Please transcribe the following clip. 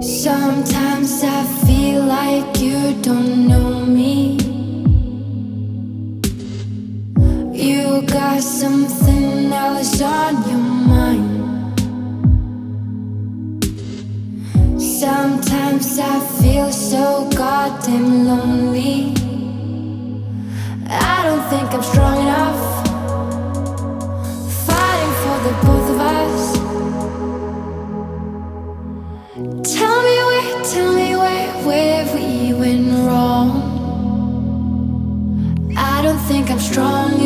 Sometimes I feel like you don't know me. Sometimes I feel so goddamn lonely. I don't think I'm strong enough. Fighting for the both of us. Tell me where, tell me where, where we went wrong. I don't think I'm strong